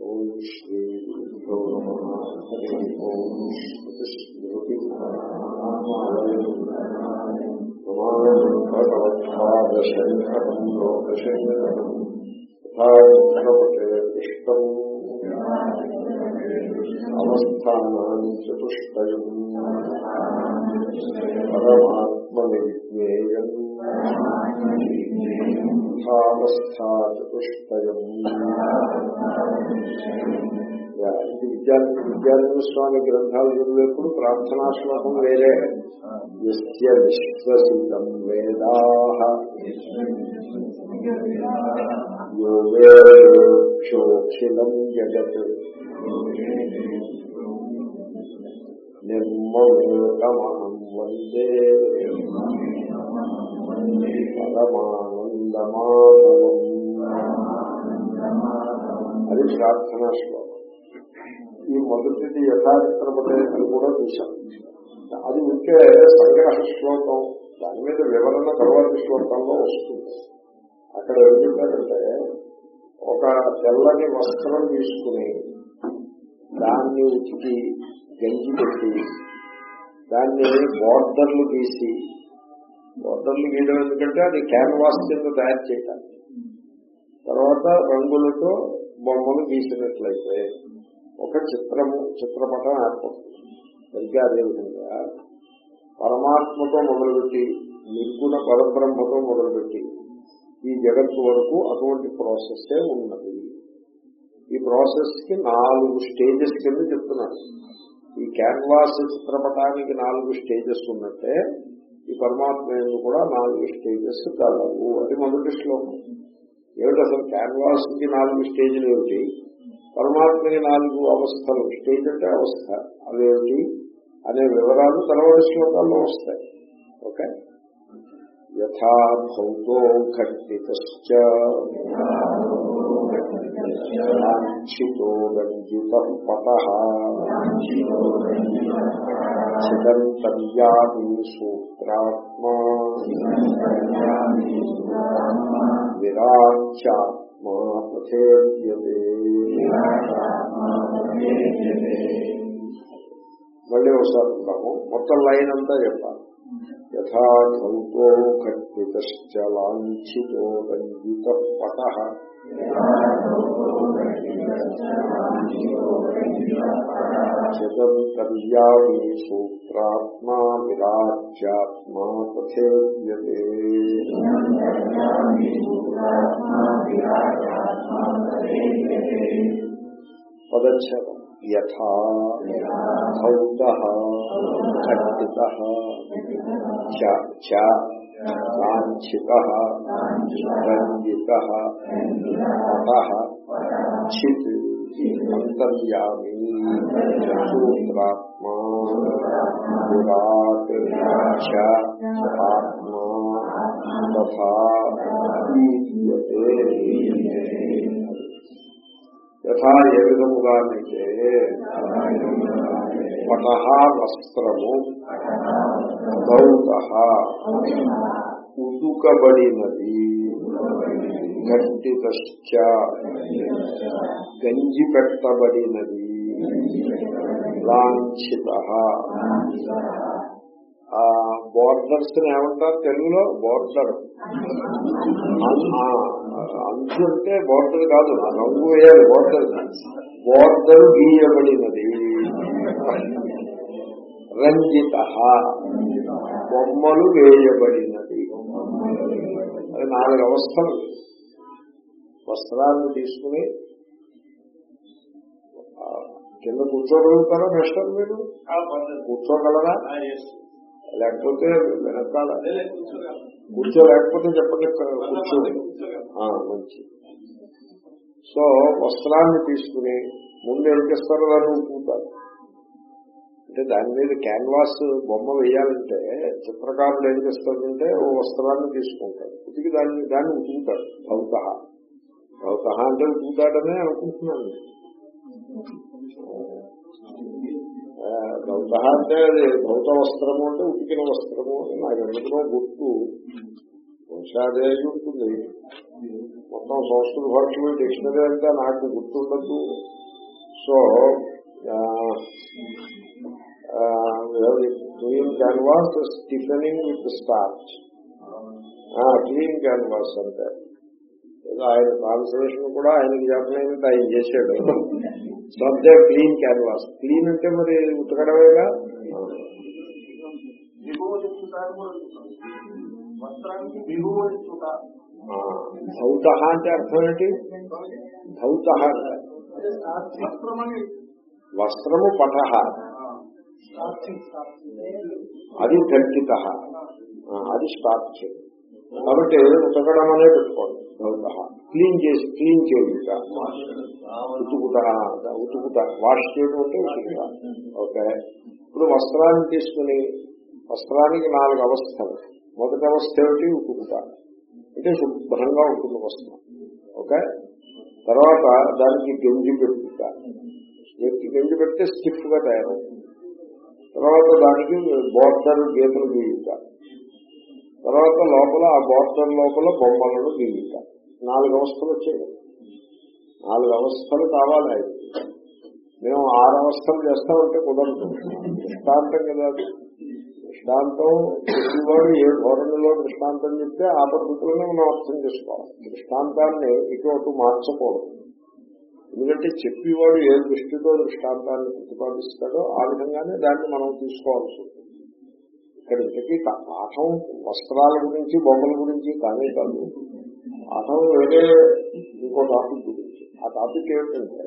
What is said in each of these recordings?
ఓం శ్రీ గురుభ్యో ఓం శ్రుతిస్మృతి లోకశంకరం పుష్పం అవస్థానాన్ని చతుష్టయం యథావస్థా చతుష్టయం ఇది విద్యార్థి విద్యార్థి స్వామి గ్రంథాలు చదివేప్పుడు ప్రార్థనా శ్లోకం వేరే ఎస్య విశ్వసితం వేదా యోగేక్షోఖిలం జగత్ నిర్మమేకమహం వందే అది ప్రార్థనా శ్లోకం ఈ మొదటిది యథాచిత్రపడే అని కూడా చూశాం అది ఉంటే సంగ్రహ శ్లోకం దాని మీద వివరణ తర్వాత శ్లోకంలో వస్తుంది అక్కడ ఏం చెప్పారంటే ఒక తెల్లని వస్త్రం తీసుకుని దాన్ని ఉతికి గంజి పెట్టి దాన్ని బోర్డర్లు తీసి బోర్డర్లు గీయడం ఎందుకంటే అది క్యాన్వాస్ కింద తయారు చేయటానికి. తర్వాత రంగులతో బొమ్మలు గీసినట్లయితే ఒక చిత్రము చిత్రపటం ఏర్పడుతుంది. సరిగ్గా అదేవిధంగా పరమాత్మతో మొదలుపెట్టి నిర్గుణ పరబ్రహ్మతో మొదలుపెట్టి ఈ జగత్తు వరకు అటువంటి ప్రాసెస్సే ఉన్నది. ఈ ప్రాసెస్కి నాలుగు స్టేజెస్ కింద చెప్తున్నాను. ఈ క్యాన్వాస్ చిత్రపటానికి నాలుగు స్టేజెస్ ఉన్నట్టే ఈ పరమాత్మ కూడా నాలుగు స్టేజెస్ కలవు. అది మొదటి శ్లోకం. ఏమిటి అసలు క్యాన్వాస్కి నాలుగు స్టేజ్లు ఏమిటి? పరమాత్మకి నాలుగు అవస్థలు. స్టేజ్ అంటే అవస్థ. అవేమిటి అనే వివరాలు తర్వాత శ్లోకాల్లో వస్తాయి. ఓకే? యథా భౌతో ఘటితో రంజిత పట చిదంతర్యామి సూత్రాత్మా విరాచ్యాత్మా ప్రథేయతే మళ్ళీ ఒకసారి ఉంటాము మొత్తం లైన్ అంతా చెప్పాలి. యథా కల్పిత లాంఛితో రంజిత పట। చిదంతర్యామి సూత్రాత్మా విరాజ్యాత్మా పథేయతే పదచ్ఛేదం యథా ధౌత ఖట్టిత లాంఛిత రంజిత పట చిత్ అంతర్యామి సూత్రాత్మా విరాట్ ఆత్మా తథా యథా ఏ విధముగానైతే పట వస్త్రము దౌత ఉదుకబడినది. గట్టితశ్చ గంజి పెట్టబడినది లాంఛిత బోర్డర్స్ ఏమంటారు తెలుగులో? బోర్డర్. అంచు అంటే బోర్డర్ కాదు రంగు వేయాలి బోర్డర్. బోర్డర్ గీయబడినది. రంజిత. బొమ్మలు వేయబడినది అది నాలుగు అవస్థలు. వస్త్రాన్ని తీసుకుని కింద కూర్చోగలుగుతారా మెస్టర్ మీరు? కూర్చోగలరా? లేకపోతే వెనకాల కూర్చోలేకపోతే చెప్పండి కూర్చో. మంచి సో వస్త్రాన్ని తీసుకుని ముందు ఏం చేస్తారో? దాన్ని ఉతుకుతారు అంటే దాని మీద క్యాన్వాస్ బొమ్మ వేయాలంటే చిత్రకారులు ఏం చేస్తారంటే ఓ వస్త్రాన్ని తీసుకుంటారు ఉతికి దాన్ని దాన్ని ఉతుకుతారు భౌత. భౌత అంటే ఉతుకుతాడనే అనుకుంటున్నాను. భౌత అంటే అది భౌత వస్త్రము అంటే ఉతికిన వస్త్రము అని నాకు ఎందుకో గుర్తు. బహుశా అదే ఉంటుంది మొత్తం సంస్కృత భాషలో డిక్షనరీ అంతా నాకు గుర్తుండదు. So canvas stiffening with starch clean canvas అంటే ఏదో ఆయన ట్రాన్స్లేషన్ కూడా ఆయనకి చెప్పలేనంత ఆయన చేశాడు సబ్జెక్ట్ క్లీన్ క్యాన్వాస్ క్లీన్ అంటే మరి ఉతకడమేగా బిగువలిచ్చుట అని కూడా చెప్తారు. వస్త్రానికి బిగువలిచ్చుట ధౌత అంటే అర్థం ఏంటి? ధౌత. అంటే వస్త్రమని. వస్త్రము పట అది ధర్కిత అది స్టార్చ్ కాబట్టి ఉతకడం అనే పెట్టుకోండి. క్లీన్ చేసి క్లీన్ చేయుట. ఉతుకుట. ఉతుకుట. వాష్ చేయడం అంటే ఉతుకుట. ఓకే. ఇప్పుడు వస్త్రాన్ని తీసుకుని వస్త్రానికి నాలుగు అవస్థలు. మొదటి అవస్థ ఏమిటి? ఉతుకుట. అంటే శుభ్రంగా ఉంటుంది వస్త్రం. ఓకే. తర్వాత దానికి గెంజి పెట్టుట గెంజి పెడితే స్టిఫ్గా తయారవుతుంది. తర్వాత దానికి బోర్డర్ గీతలు గీయుట తర్వాత లోపల ఆ బోర్డర్ లోపల బొమ్మలను గీయుట నాలుగు అవస్థలు వచ్చాయి నాలుగు అవస్థలు కావాలి మేము ఆరు అవస్థలు చేస్తామంటే కుదరదు. దృష్టాంతం కదా దృష్టాంతం ప్రతివాడు ఏ ధోరణిలో దృష్టాంతం చెప్తే ఆ పద్ధతిలోనే మనం అర్థం చేసుకోవాలి. దృష్టాంతాన్ని ఇటు అటు మార్చకూడదు. ఎందుకంటే చెప్పేవాడు ఏ దృష్టితో దృష్టాంతాన్ని ప్రతిపాదిస్తాడో ఆ విధంగానే దాన్ని మనం తీసుకోవాల్సి ఉంటుంది. ఇక్కడ ఇంతకీ పాఠం వస్త్రాల గురించి బొమ్మల గురించి కానీ కాదు. పాఠం వేరే ఇంకో టాపిక్ గురించి. ఆ టాపిక్ ఏమిటంటే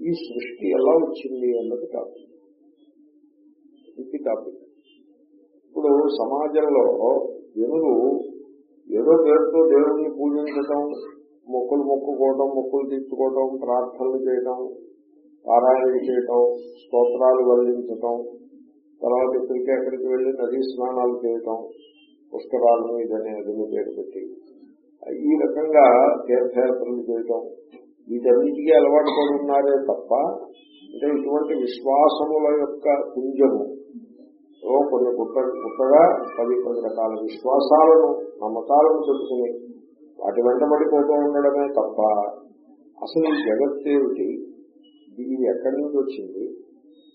ఈ సృష్టి ఎలా వచ్చింది అన్నది టాపిక్ ఇది టాపిక్. ఇప్పుడు సమాజంలో జనులు ఏదో పేరుతో దేవుణ్ణి పూజించటం మొక్కులు మొక్కుకోవటం మొక్కులు తీర్చుకోవటం ప్రార్థనలు చేయటం పారాయణ చేయటం స్తోత్రాలు వల్లించటం తర్వాత ఇక్కడికి అక్కడికి వెళ్ళి నదీ స్నానాలు చేయటం పుష్కరాలను ఇదనే అదిని పేరు పెట్టి. ఈ రకంగా తీర్థయాత్రలు చేయటం వీటన్నిటికీ అలవాటు పడుతున్నారే తప్ప అంటే ఇటువంటి విశ్వాసముల యొక్క పుంజము కొన్ని పుట్ట పుట్టగా పది పది రకాల విశ్వాసాలను నమ్మకాలను పెట్టుకుని వాటి వెంటబడిపోతూ ఉండడమే తప్ప అసలు ఈ జగత్తేమిటి ఇది ఎక్కడి నుంచి వచ్చింది?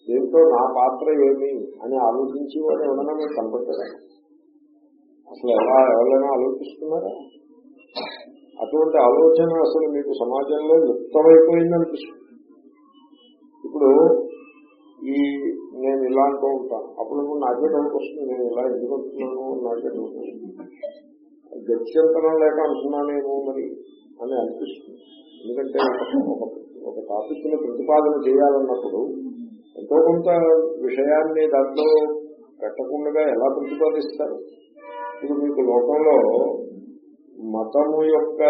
దీంతో నా పాత్ర ఏమి అని ఆలోచించి వాడు ఎవరైనా మీరు కనపడ్డారా? అసలు ఎలా ఎవరైనా ఆలోచిస్తున్నారా? అటువంటి ఆలోచన అసలు మీకు సమాజంలో లుప్తమైపోయింది అనిపిస్తుంది. ఇప్పుడు ఈ నేను ఇలా అంటూ ఉంటాను. అప్పుడు నాకే డౌట్ వస్తుంది నేను ఇలా ఎందుకు అంటున్నాను నాకే డౌట్ వస్తుంది? గత్యంతరం లేక అంటున్నానేమో మరి అని అనిపిస్తుంది. ఎందుకంటే ఒక- టాపిక్ని ప్రతిపాదన చేయాలన్నప్పుడు ఎంతో కొంత విషయాన్ని దాంట్లో పెట్టకుండా ఎలా ప్రతిపాదిస్తారు? ఇప్పుడు మీకు లోకంలో మతము యొక్క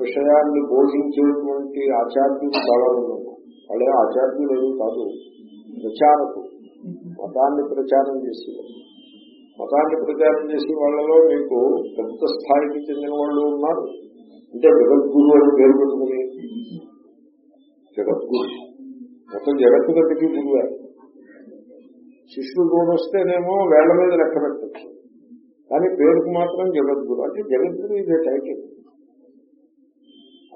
విషయాన్ని బోధించేటువంటి ఆచార్యులు చాలా ఉన్నారు. వాళ్ళే ఆచార్యులు కాదు ప్రచారకు మతాన్ని ప్రచారం చేసేవారు. మతాన్ని ప్రచారం చేసే వాళ్ళలో మీకు పెద్ద స్థాయికి చెందిన వాళ్ళు ఉన్నారు. అంటే జగద్గురు అని పేరు పెట్టుకుని జగద్గురు. మొత్తం జగత్తు గతికి గురువే. శిష్యుడు వస్తేనేమో వేళ్ళ మీద లెక్క పెట్టచ్చు. కానీ పేరుకు మాత్రం జగద్గురు. అంటే జగద్గురు ఇదే టైటిల్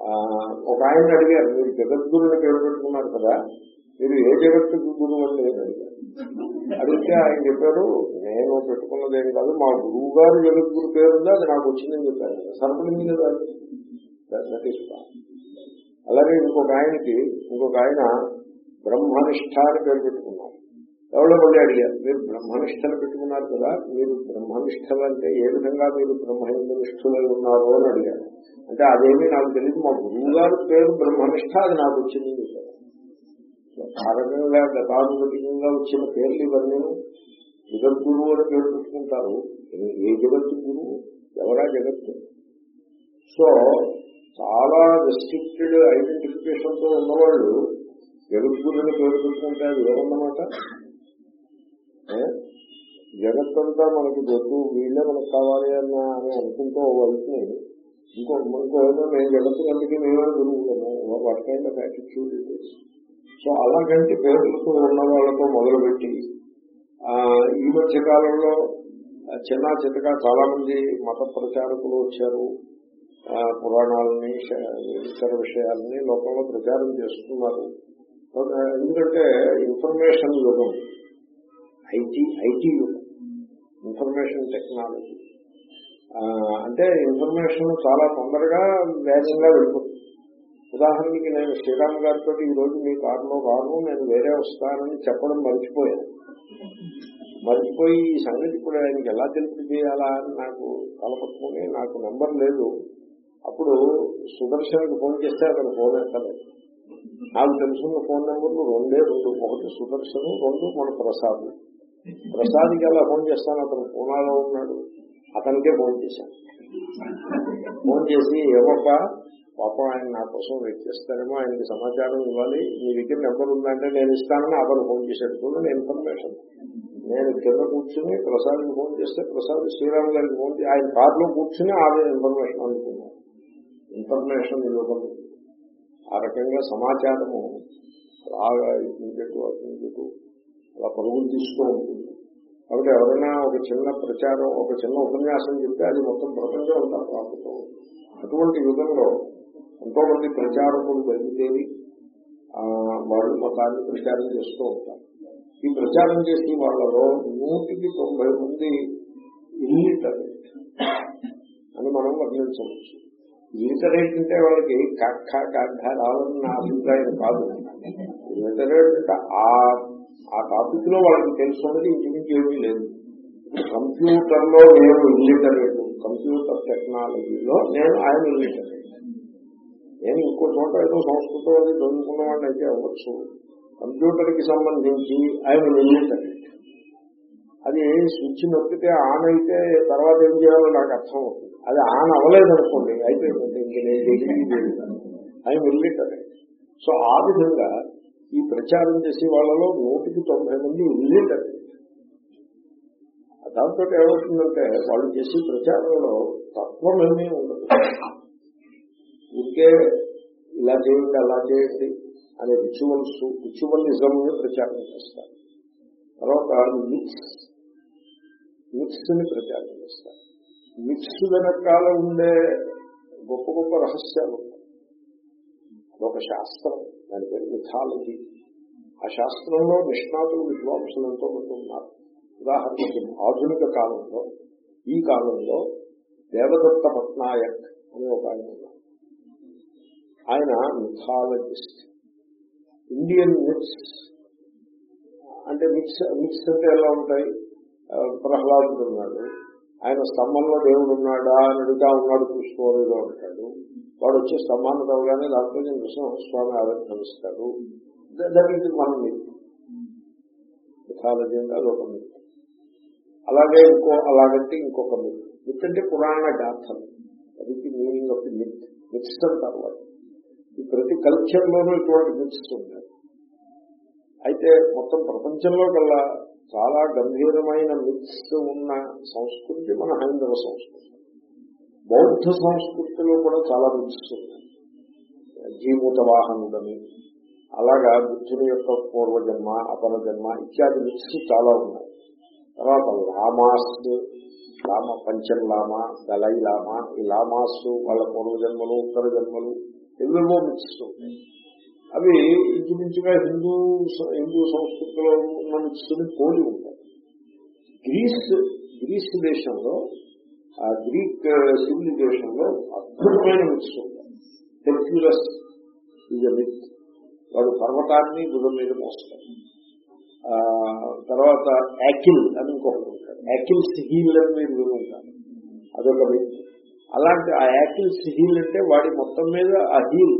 ఆ, ఒక ఆయన అడిగారు మీరు జగద్గురుని పేరు పెట్టుకున్నారు కదా మీరు ఏ జగత్తుకు గురువు అని అడిగారు. అడిగితే ఆయన చెప్పారు నేను పెట్టుకున్నదేం కాదు. మా గురువు గారు జగద్గురు పేరుందా అది నాకు వచ్చిందని చెప్పారు. సరిపడింది కదా అలాగే ఇంకొక ఆయనకి ఇంకొక ఆయన బ్రహ్మనిష్ట అని పేరు పెట్టుకున్నారు. ఎవరో మళ్ళీ అడిగారు మీరు బ్రహ్మనిష్టలు పెట్టుకున్నారు కదా మీరు బ్రహ్మనిష్టలు అంటే ఏ విధంగా మీరు బ్రహ్మహిందు నిష్ఠులై ఉన్నారు అని అడిగారు. అంటే అదేమీ నాకు తెలియదు మా గురువు గారి పేరు బ్రహ్మనిష్ట అది నాకు వచ్చింది అని ఆ రకంగా గతానుగతికంగా వచ్చిన పేర్లు ఇవన్నీ. జగద్గురువు అని పేరు పెట్టుకుంటారు. ఏ- జగత్తు గురువు? ఎవరా జగత్తు సో చాలా రెస్ట్రిక్టెడ్ ఐడెంటిఫికేషన్తో ఉన్నవాళ్ళు జగద్గురుని పేరు పెట్టుకుంటే అది ఏమన్నమాట జగత్తంతా మనకి దొడ్డు వీళ్ళే మనకు కావాలి అన్న అని అనుకుంటూ వాళ్ళకి ఇంకో ఇంకో ఏదో నేను జగత్తు కంటికి మేమే గురువులము వాటికైనా యాటిట్యూడ్ సో అలాగంటే పేర్లతో ఉన్న వాళ్ళతో మొదలుపెట్టి ఈ మధ్య కాలంలో చిన్న చిన్నగా చాలా మంది మత ప్రచారకులు వచ్చారు. పురాణాలని ఇతర విషయాలని లోకంలో ప్రచారం చేస్తున్నారు. ఎందుకంటే ఇన్ఫర్మేషన్ యుగం ఐటీ ఐటీ యుగం ఇన్ఫర్మేషన్ టెక్నాలజీ. అంటే ఇన్ఫర్మేషన్ చాలా తొందరగా వేగంగా వెళ్ళిపోతుంది. ఉదాహరణకి నేను శ్రీరామ్ గారితో ఈ రోజు మీ కారులో రాను నేను వేరే వస్తానని చెప్పడం మర్చిపోయాను. మర్చిపోయి ఈ సంగతి ఇప్పుడు ఆయనకి ఎలా తెలుపు చేయాలా అని నాకు తలపట్టుకుని నాకు నెంబర్ లేదు. అప్పుడు సుదర్శన్కి ఫోన్ చేస్తే అతను ఫోన్ ఎక్కలేదు నాకు తెలుసున్న ఫోన్ నెంబర్లు రెండే రెండు. ఒకటి సుదర్శను రెండు మన ప్రసాద్. ప్రసాద్కి ఎలా ఫోన్ చేస్తాను అతను పూనాలో ఉన్నాడు. అతనికే ఫోన్ చేశాను. ఫోన్ చేసి ఏమబ్బా పాపం ఆయన నా కోసం వెయిట్ చేస్తారేమో ఆయనకి సమాచారం ఇవ్వాలి. మీ దగ్గర నెంబర్ ఉందంటే నేను ఇస్తానని అతను ఫోన్ చేశాడు. చూడండి ఇన్ఫర్మేషన్ నేను కింద కూర్చుని ప్రసాద్కి ఫోన్ చేస్తే ప్రసాద్ శ్రీరామ్ గారికి ఫోన్ చేసి ఆయన కారులో కూర్చుని ఆమె ఇన్ఫర్మేషన్ అందుకున్నాను ఇన్ఫర్మేషన్ ఇవ్వడం ఆ రకంగా సమాచారము బాగా ఇటు అటు అలా పరుగులు తీస్తూ ఉంటుంది. కాబట్టి ఎవరైనా ఒక చిన్న ప్రచారం ఒక చిన్న ఉపన్యాసం చెప్తే అది మొత్తం ప్రపంచం అంతా ప్రాప్తం అటువంటి యుగంలో ఎంతో మంది ప్రచారకులు బయలుదేరి వాళ్ళు మతాన్ని ప్రచారం చేస్తూ ఉంటారు. ఈ ప్రచారం చేసే వాళ్ళలో నూటికి తొంభై మంది ఇల్లిటరేట్ అని మనం వర్ణించవచ్చు. ఇల్లిటరేట్ అంటే వాళ్ళకి కక్క కక్క రావాలని నా అభిప్రాయం కాదు. ఇల్లిటరేట్ అంటే ఆ ఆ టాపిక్లో వాళ్ళకి తెలుసుకున్నది ఇంచుమించు ఏమీ లేదు. కంప్యూటర్లో నేను ఇల్లిటరేట్ కంప్యూటర్ టెక్నాలజీలో నేను ఆయన ఇల్లిటరేట్ నేను ఇంకో చోట ఏదో సంస్కృతం అది చదువుకున్న వాడిని అయితే అవ్వచ్చు. కంప్యూటర్కి సంబంధించి ఆయన ఇల్లిటరేట్ అది స్విచ్ నొక్కితే ఆన్ అయితే తర్వాత ఏం చేయాలో నాకు అర్థం అవుతుంది. అది ఆన్ అవ్వలేదు అనుకోండి అయిపోయింది ఆయన వెళ్ళేటది సో ఆ విధంగా ఈ ప్రచారం చేసే వాళ్ళలో నూటికి తొంభై మంది వెళ్ళేటది దాంతో ఏమవుతుందంటే వాళ్ళు చేసే ప్రచారంలో తత్వం ఏమీ ఉండదు. ఇంకే ఇలా చేయండి అలా చేయండి. అనే రిచువల్స్ రిచువలిజం ప్రచారం చేస్తారు. తర్వాత మిక్స్ మిక్స్ని ప్రచారం చేస్తారు. మిక్స్ వెనకాల ఉండే గొప్ప గొప్ప రహస్యాలు ఒక శాస్త్రం. దాని పేరు మిథాలజీ ఆ శాస్త్రంలో నిష్ణాతులు విద్వాంసులు ఎంతో మంది ఉన్నారు. ఉదాహరణకి ఆధునిక కాలంలో ఈ కాలంలో దేవదత్త పట్నాయక్ అనే ఒక ఆయన ఉన్నారు. ఆయన మిథాలజిస్ట్ ఇండియన్ మిక్స్ అంటే మిక్స్ మిక్స్ అంటే ఎలా ఉంటాయి? ప్రహ్లాదుడు ఉన్నాడు. ఆయన స్తంభంలో దేవుడు ఉన్నాడా అని ఉన్నాడు చూసుకోలేదో అంటాడు. వాడు వచ్చే స్తంభాన్ని తవ్వగానే దాంట్లో నృసింహస్వామి ఆవిర్భవిస్తాడు. దానికి మనం మిథాలజీ అంటే అదొక మిత్ అలాగే ఇంకో అలాగంటే ఇంకొక మిత్ మిత్ అంటే పురాణ గాథలు. అది meaning of the myth myths అంటారు వాళ్ళు ప్రతి కల్చర్లోనూ ఇటువంటి మిత్స్ అయితే మొత్తం ప్రపంచంలో కల్లా చాలా గంభీరమైన మిక్స్ ఉన్న సంస్కృతి మన హైందవ సంస్కృతి. బౌద్ధ సంస్కృతిలో కూడా చాలా మిక్స్ ఉన్నాయి జీమూత వాహనుడని అలాగా బుద్ధుని యొక్క పూర్వజన్మ అపర జన్మ ఇత్యాది మిక్స్ చాలా ఉన్నాయి. తర్వాత లామాస్ లామ పంచం లామా దళై లామా ఈ లామాస్ వాళ్ళ పూర్వజన్మలు ఉత్తర జన్మలు ఎవేవో మిక్స్ ఉంటాయి అవి ఇంచుమించుగా హిందూ హిందూ సంస్కృతిలో ఉన్న మిక్స్ని పోలి ఉంటాయి. గ్రీస్ గ్రీస్ దేశంలో ఆ గ్రీక్ సివిలైజేషన్లో అద్భుతమైన మిక్స్ ఉంటాయి. హెర్క్యులస్ ఈజ్ మిత్ వాడు పర్వతాన్ని బుధం మీద మోస్తారు తర్వాత యాకిల్ అని ఇంకొకటి ఉంటాడు. యాకిల్స్ హీల్ అని మీరు విని అదొక మిత్ అలాంటి ఆ యాకిల్స్ హీల్ అంటే వాడి మొత్తం మీద ఆ హీల్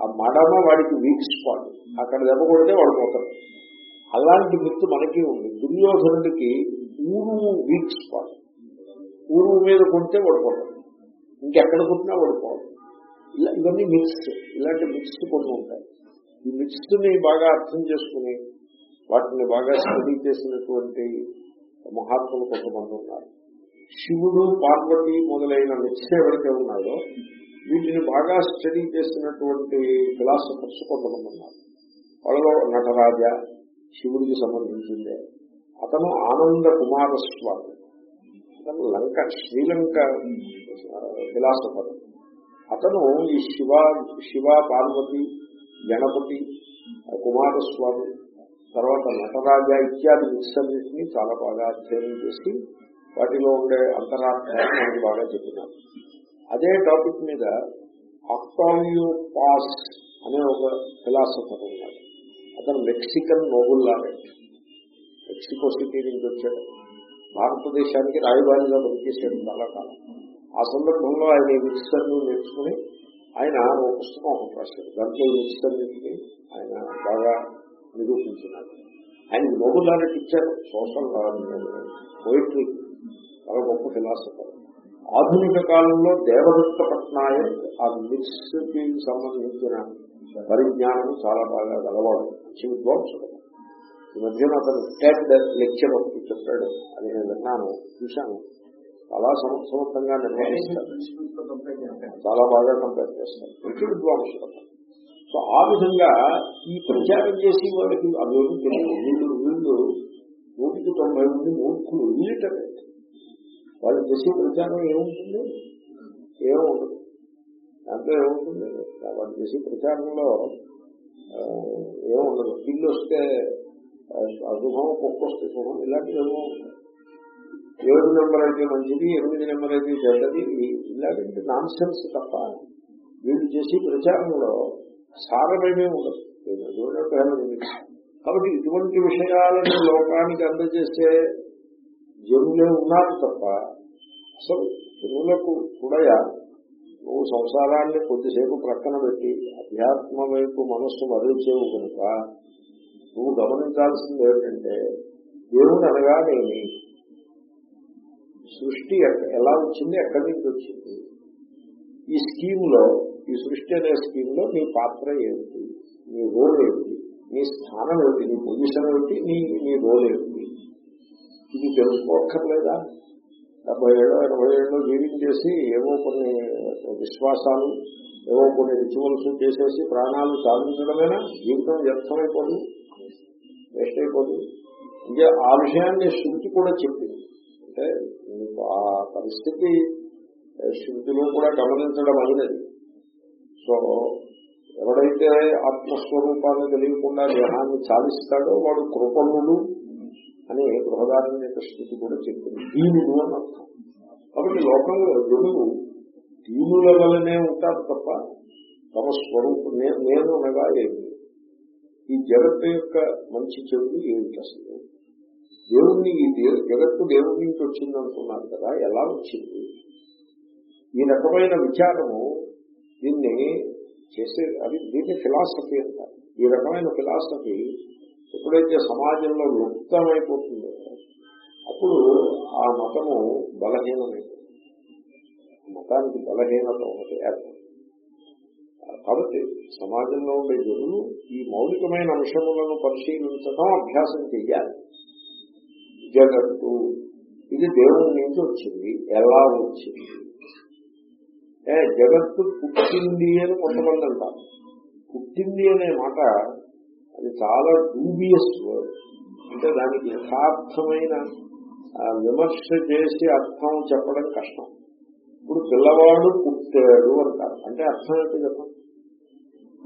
ఆ మడమ వాడికి వీక్ స్పాట్ అక్కడ దెబ్బ కొడితే వాడు పోతాడు. అలాంటి మిత్తు మనకి ఉంది. దుర్యోధనుడికి ఊరు వీక్ స్పాట్ ఊరు మీద కొడితే పడిపోతాడు ఇంకెక్కడ కొట్టినా పడిపోవాలి ఇలా ఇవన్నీ మిక్స్ ఇలాంటి మిక్స్ కొన్ని ఉంటాయి. ఈ మిక్స్ని బాగా అర్థం చేసుకుని వాటిని బాగా స్టడీ చేసినటువంటి మహాత్ములు కొంతమంది ఉన్నారు. శివుడు పార్వతి మొదలైన మిక్స్ ఎవరికే ఉన్నారో వీటిని బాగా స్టడీ చేసినటువంటి ఫిలాసఫర్స్ కొంతమంది ఉన్నారు. వాళ్ళలో నటరాజ శివుడికి సంబంధించిందే. అతను ఆనంద కుమారస్వామి. అతను లంక శ్రీలంక ఫిలాసఫర్. అతను ఈ శివ శివ పార్వతి గణపతి కుమారస్వామి తర్వాత నటరాజ ఇత్యాది మిక్సర్ని చాలా బాగా అధ్యయనం చేసి వాటిలో ఉండే అంతరార్థాన్ని మనకు బాగా చెప్పినారు అదే టాపిక్ మీద ఆక్టావియో పాస్ అనే ఒక ఫిలాసఫర్ ఉన్నాడు. అతను Mexican Nobel laureate Mexico City నుంచి వచ్చాడు. భారతదేశానికి రాయబారిగా పనిచేశాడు చాలా కాలం. ఆ సందర్భంలో ఆయన ఈ మిక్సర్ను నేర్చుకుని ఆయన ఒక పుస్తకం ఒకటి రాశాడు. దాంట్లో ఈ మిక్సర్ని ఆయన బాగా నిరూపించినాడు. ఆయన నోబుల్ లారెంట్ ఇచ్చారు సోషల్ పోయిట్రీ చాలా గొప్ప ఫిలాసఫర్. ఆధునిక కాలంలో దేవదత్త పట్నాయక్ ఆ మిక్స్ సంబంధించిన పరిజ్ఞానం చాలా బాగా గలవాడు. మంచి విద్వాంసుడు ఈ మధ్యన అతను టెడ్ లెక్చర్ ఒకటి చెప్పాడు. అది నేను విన్నాను చూశాను. చాలా సమర్థవంతంగా నిర్వహిస్తాడు చాలా బాగా కంపేర్ చేస్తాడు మంచి విద్వాంసుడు సో ఆ విధంగా ఈ ప్రచారం చేసి వాళ్ళకి అభివృద్ధి వీళ్ళు వీళ్ళు నూటికి తొంభై మంది మూర్ఖులు ఇల్లిటరేట్ వాళ్ళు చేసే ప్రచారం ఏముంటుంది? ఏముంటుంది దాంట్లో ఏముంటుంది? వాళ్ళు చేసే ప్రచారంలో ఏముండదు. పిల్లి వస్తే ఆ, అశుభం శుభం ఇలాంటివి ఏమో ఏడు నెంబర్ అయితే మంచిది ఎనిమిది నెంబర్ అయితే చెడ్డది ఇలాంటి నాన్ సెన్స్ తప్ప వీళ్ళు చేసే ప్రచారంలో సారమేమీ ఉండదు. ఉంది. కాబట్టి ఇటువంటి విషయాలను లోకానికి అందజేసే జనులే ఉన్నారు తప్ప అసలు జనులకు కూడా నువ్వు సంసారాన్ని కొద్దిసేపు ప్రక్కన పెట్టి అధ్యాత్మ వైపు మనస్సు మరల్చేవు కనుక నువ్వు గమనించాల్సింది ఏమిటంటే దేవుడు అనగానేమి? సృష్టి ఎలా వచ్చింది ఎక్కడి నుంచి వచ్చింది? ఈ స్కీమ్లో ఈ సృష్టి అనే స్కీమ్లో నీ పాత్ర ఏమిటి? నీ రోల్ ఏమిటి? నీ స్థానం ఏమిటి? నీ పొజిషన్ ఏమిటి? నీ నీ రోల్ ఏమిటి? ఇది తెలుసుకోక్కర్లేదా డెబ్బై ఏళ్ళు ఎనభై ఏళ్ళు చేసి ఏవో కొన్ని విశ్వాసాలు ఏవో కొన్ని రిచువల్స్ చేసేసి ప్రాణాలు సాధించడమేనా? జీవితం వ్యర్థమైపోదు వేస్ట్ అయిపోదు ఇంకా ఆ విషయాన్ని శృతి కూడా చెప్పింది. అంటే మీకు ఆ పరిస్థితి శృతిలో కూడా గమనించడం అయినది సో ఎవడైతే ఆత్మస్వరూపాన్ని తెలియకుండా దేహాన్ని చాలిస్తాడో వాడు కృపణుడు. అని బృహదారణ్య యొక్క స్థితి కూడా చెప్తుంది దీనులు అని అర్థం. కాబట్టి లోకంలో జనులు దీనుల వల్లనే ఉంటారు తప్ప తమ స్వరూపం నే- నేను అనగా ఏమి? ఈ జగత్తు యొక్క మంచి చెడు ఏమిటి అసలు? దేవుణ్ణి ఈ జగత్తు దేవుడి నుంచి వచ్చింది అనుకున్నారు కదా ఎలా వచ్చింది? ఈ రకమైన విచారము దీన్ని చేసే అది దీన్ని ఫిలాసఫీ అంటారు. ఈ రకమైన ఫిలాసఫీ ఎప్పుడైతే సమాజంలో లుప్తమైపోతుందో అప్పుడు ఆ మతము బలహీనమైపోతుంది. మతానికి బలహీనత ఒకటి కాబట్టి సమాజంలో ఉండే జనులు ఈ మౌలికమైన అంశములను పరిశీలించడం అభ్యాసం చెయ్యాలి. జగత్తు ఇది దేవుని నుంచి వచ్చింది ఎలా వచ్చింది? ఏ జగత్తు పుట్టింది అని కొంతమంది అంటారు. పుట్టింది అనే మాట అది చాలా డూబియస్ వర్డ్ అంటే దానికి యథార్థమైన ఆ, విమర్శ చేసి అర్థం చెప్పడం కష్టం. ఇప్పుడు పిల్లవాడు పుట్టాడు అంటారు. అంటే అర్థం ఏంటి చెప్పండి